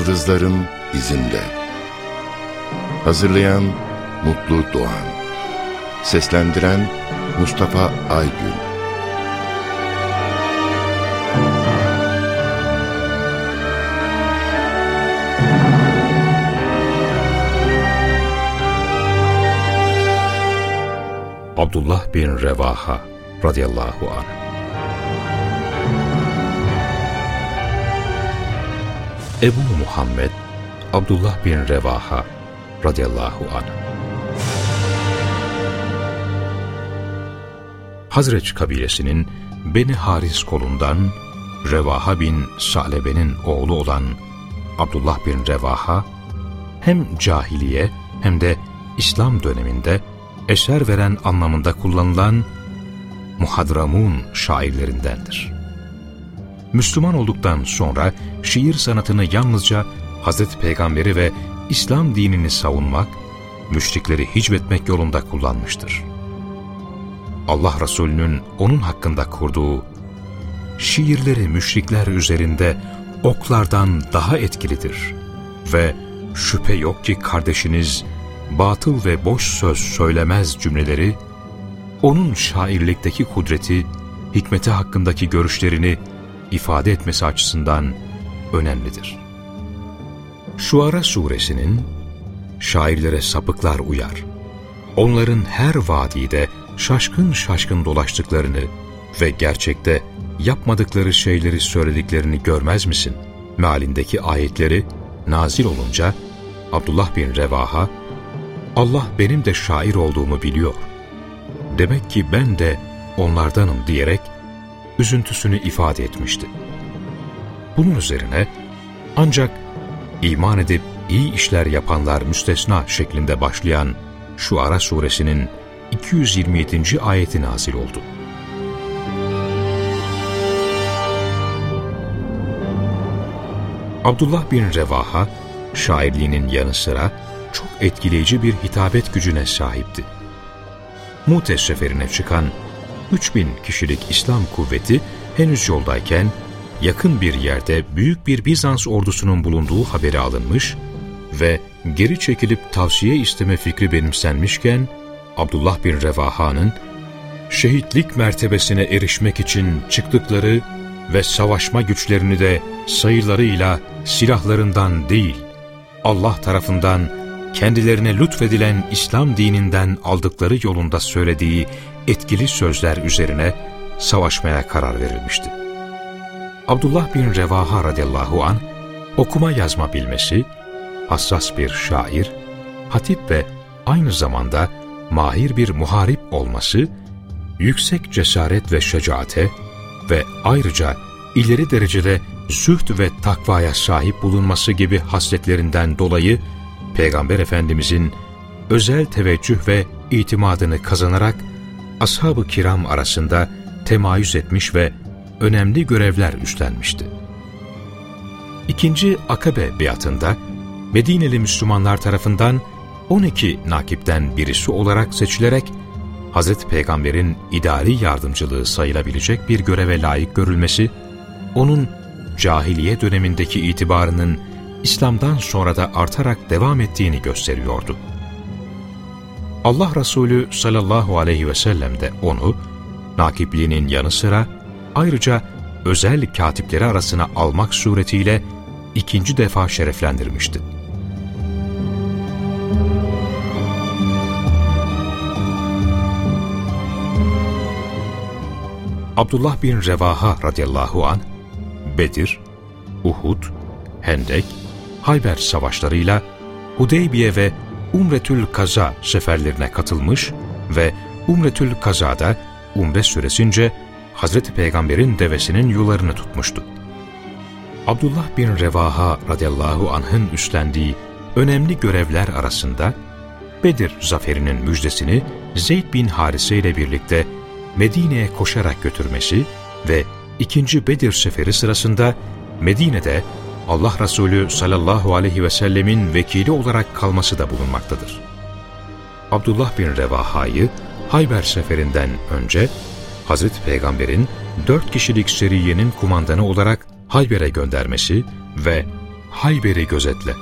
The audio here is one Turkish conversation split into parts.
Yıldızların izinde. Hazırlayan Mutlu Doğan. Seslendiren Mustafa Aygün. Abdullah bin Revaha radıyallahu anh Ebu Muhammed Abdullah bin Revaha radıyallahu anh Hazreç kabilesinin Beni Haris kolundan Revaha bin Sa'lebe'nin oğlu olan Abdullah bin Revaha hem cahiliye hem de İslam döneminde eser veren anlamında kullanılan muhadramun şairlerindendir. Müslüman olduktan sonra şiir sanatını yalnızca Hazreti Peygamberi ve İslam dinini savunmak, müşrikleri hicvetmek yolunda kullanmıştır. Allah Resulü'nün onun hakkında kurduğu şiirleri müşrikler üzerinde oklardan daha etkilidir ve şüphe yok ki kardeşiniz batıl ve boş söz söylemez cümleleri, onun şairlikteki kudreti, hikmeti hakkındaki görüşlerini ifade etmesi açısından önemlidir. Şuara suresinin şairlere sapıklar uyar. Onların her vadide şaşkın şaşkın dolaştıklarını ve gerçekte yapmadıkları şeyleri söylediklerini görmez misin? Mealindeki ayetleri nazil olunca Abdullah bin Revaha, Allah benim de şair olduğumu biliyor. Demek ki ben de onlardanım diyerek üzüntüsünü ifade etmişti. Bunun üzerine ancak iman edip iyi işler yapanlar müstesna şeklinde başlayan şu Ara suresinin 227. ayeti nazil oldu. Abdullah bin Revaha, şairliğinin yanı sıra çok etkileyici bir hitabet gücüne sahipti. Mutes seferine çıkan 3000 kişilik İslam kuvveti henüz yoldayken yakın bir yerde büyük bir Bizans ordusunun bulunduğu haberi alınmış ve geri çekilip tavsiye isteme fikri benimsenmişken Abdullah bin Revaha'nın şehitlik mertebesine erişmek için çıktıkları ve savaşma güçlerini de sayılarıyla silahlarından değil, Allah tarafından kendilerine lütfedilen İslam dininden aldıkları yolunda söylediği etkili sözler üzerine savaşmaya karar verilmişti. Abdullah bin Revaha radıyallahu an okuma yazma bilmesi, hassas bir şair, hatip ve aynı zamanda mahir bir muharip olması, yüksek cesaret ve şecaate ve ayrıca ileri derecede zühd ve takvaya sahip bulunması gibi hasletlerinden dolayı Peygamber Efendimizin özel teveccüh ve itimadını kazanarak ashab-ı kiram arasında temayüz etmiş ve önemli görevler üstlenmişti. İkinci Akabe biatında Medineli Müslümanlar tarafından 12 nakipten birisi olarak seçilerek Hz. Peygamber'in idari yardımcılığı sayılabilecek bir göreve layık görülmesi, onun cahiliye dönemindeki itibarının İslam'dan sonra da artarak devam ettiğini gösteriyordu. Allah Resulü sallallahu aleyhi ve sellem de onu, nakipliğinin yanı sıra ayrıca özel katipleri arasına almak suretiyle ikinci defa şereflendirmişti. Abdullah bin Revaha radıyallahu an Bedir, Uhud, Hendek, Hayber savaşlarıyla Hudeybiye ve Umretül Kaza seferlerine katılmış ve Umretül Kaza'da umre süresince Hazreti Peygamber'in devesinin yularını tutmuştu. Abdullah bin Revaha radıyallahu anh'ın üstlendiği önemli görevler arasında Bedir zaferinin müjdesini Zeyd bin Harise ile birlikte Medine'ye koşarak götürmesi ve ikinci Bedir seferi sırasında Medine'de Allah Resulü sallallahu aleyhi ve sellemin vekili olarak kalması da bulunmaktadır. Abdullah bin Revaha'yı Hayber seferinden önce Hazreti Peygamber'in dört kişilik seriyenin kumandanı olarak Hayber'e göndermesi ve Hayber'i gözetle,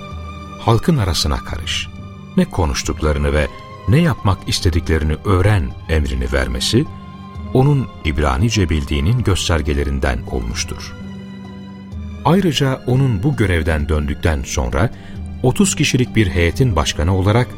halkın arasına karış, ne konuştuklarını ve ne yapmak istediklerini öğren emrini vermesi, onun İbranice bildiğinin göstergelerinden olmuştur. Ayrıca onun bu görevden döndükten sonra 30 kişilik bir heyetin başkanı olarak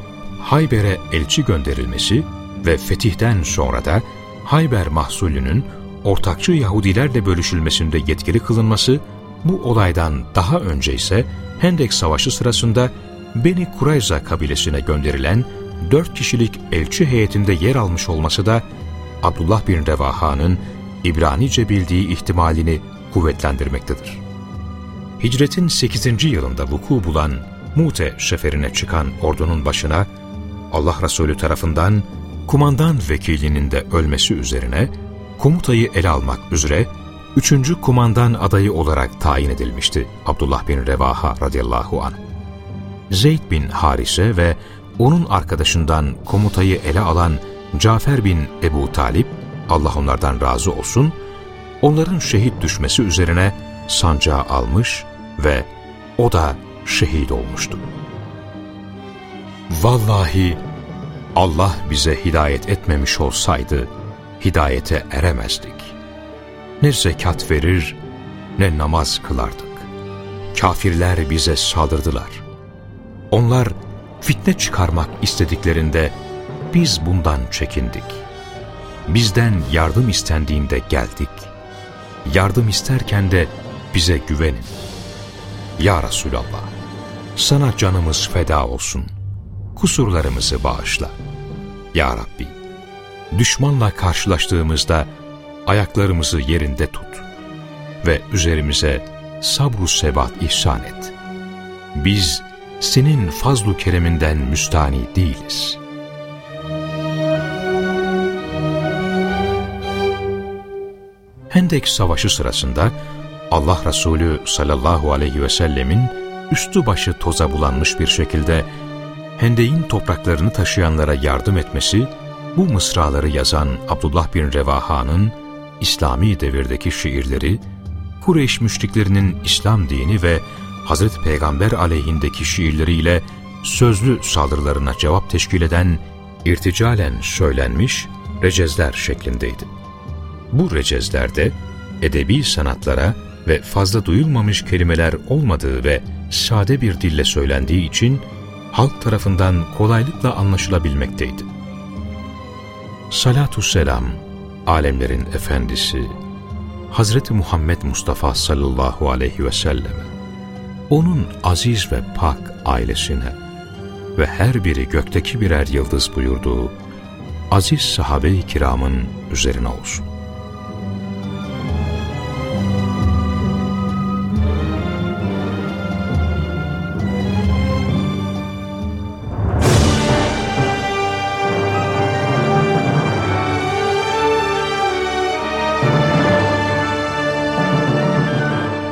Hayber'e elçi gönderilmesi ve fetihten sonra da Hayber mahsulünün ortakçı Yahudilerle bölüşülmesinde yetkili kılınması, bu olaydan daha önce ise Hendek Savaşı sırasında Beni Kurayza kabilesine gönderilen dört kişilik elçi heyetinde yer almış olması da Abdullah bin Revaha'nın İbranice bildiği ihtimalini kuvvetlendirmektedir. Hicretin 8. yılında vuku bulan Mute seferine çıkan ordunun başına Allah Resulü tarafından kumandan vekilinin de ölmesi üzerine komutayı ele almak üzere üçüncü kumandan adayı olarak tayin edilmişti Abdullah bin Revaha radıyallahu anh. Zeyd bin Harise ve onun arkadaşından komutayı ele alan Cafer bin Ebu Talip, Allah onlardan razı olsun, onların şehit düşmesi üzerine sancağı almış ve o da şehit olmuştu. Vallahi Allah bize hidayet etmemiş olsaydı, hidayete eremezdik. Ne zekat verir, ne namaz kılardık. Kafirler bize saldırdılar. Onlar fitne çıkarmak istediklerinde biz bundan çekindik. Bizden yardım istendiğinde geldik. Yardım isterken de bize güvenin. Ya Resulallah, sana canımız feda olsun. Kusurlarımızı bağışla. Ya Rabbi, düşmanla karşılaştığımızda ayaklarımızı yerinde tut ve üzerimize sabru sebat ihsan et. Biz senin fazlu kereminden müstani değiliz. Hendek Savaşı sırasında Allah Resulü sallallahu aleyhi ve sellemin üstü başı toza bulanmış bir şekilde Hendek'in topraklarını taşıyanlara yardım etmesi, bu mısraları yazan Abdullah bin Revaha'nın İslami devirdeki şiirleri, Kureyş müşriklerinin İslam dini ve Hazreti Peygamber aleyhindeki şiirleriyle sözlü saldırılarına cevap teşkil eden irticalen söylenmiş recezler şeklindeydi. Bu recezlerde edebi sanatlara ve fazla duyulmamış kelimeler olmadığı ve sade bir dille söylendiği için halk tarafından kolaylıkla anlaşılabilmekteydi. Salatü selam, alemlerin efendisi, Hazreti Muhammed Mustafa sallallahu aleyhi ve selleme, onun aziz ve pak ailesine ve her biri gökteki birer yıldız buyurduğu aziz sahabe-i kiramın üzerine olsun.